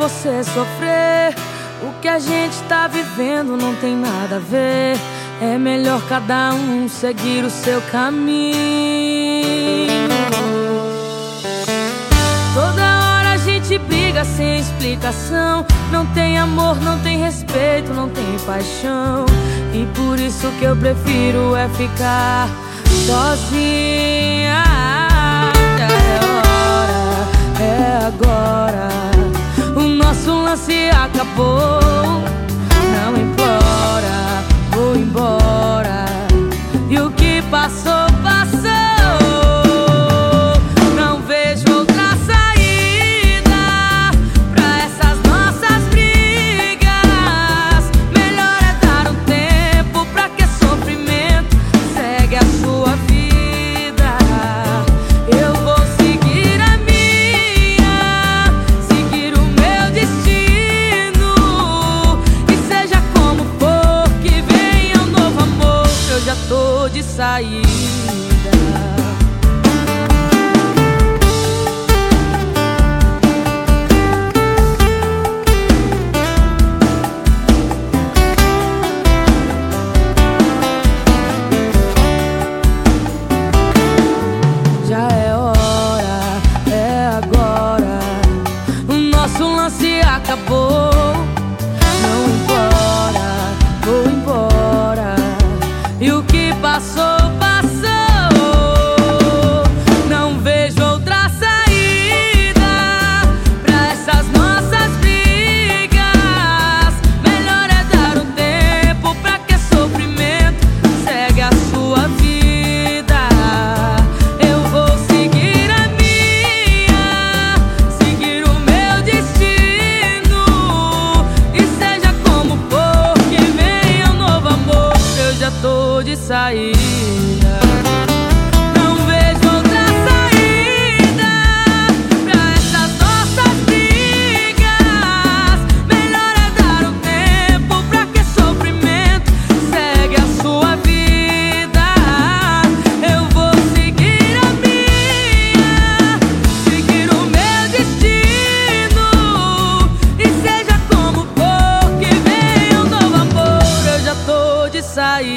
você sofrer. O que a gente tá vivendo não tem nada a ver. É melhor cada um seguir o seu caminho. Toda hora a gente briga sem explicação. Não tem amor, não tem respeito, não tem paixão. E por isso que eu prefiro é ficar sozinha. romance acabou. de saída. Já é hora, é agora. O nosso lance acabou. Não pasó. de sair.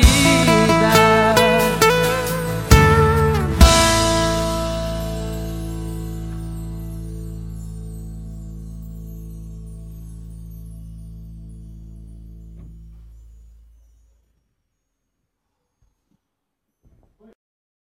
vida.